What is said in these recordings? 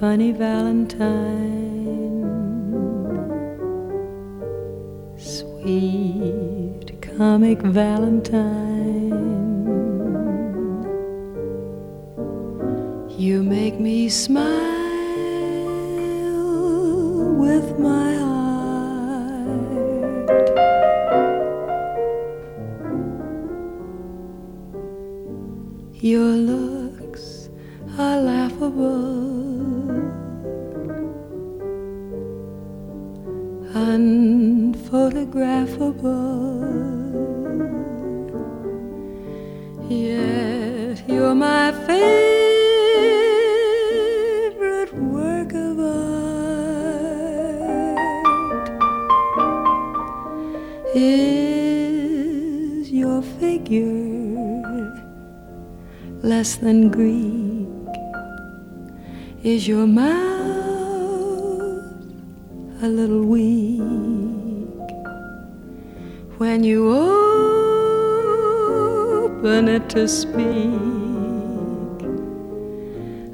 funny Valentine, sweet comic Valentine. You make me smile with my heart. Your looks are laughable, unphotographable. Yet you're my favorite work of art. Is your figure less than Greek? Is your mouth a little weak when you open it to speak?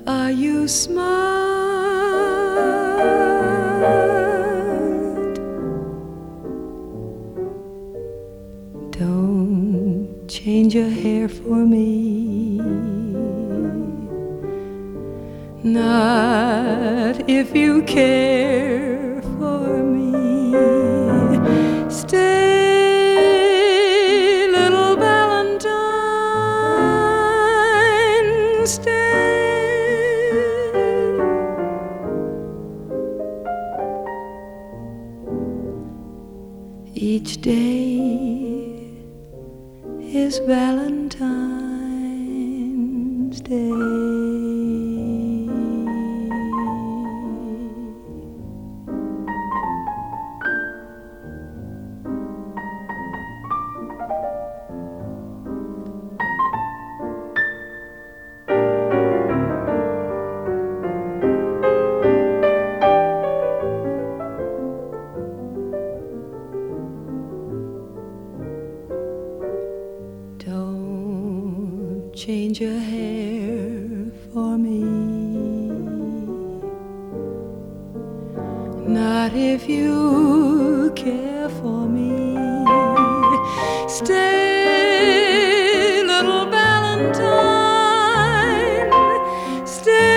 Are you smart? Don't change your hair for me. Not if you care Each day is Valentine's Day. Change your hair for me. Not if you care for me. Stay, little Valentine. Stay.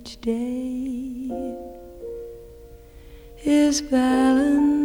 Each day is Valentine's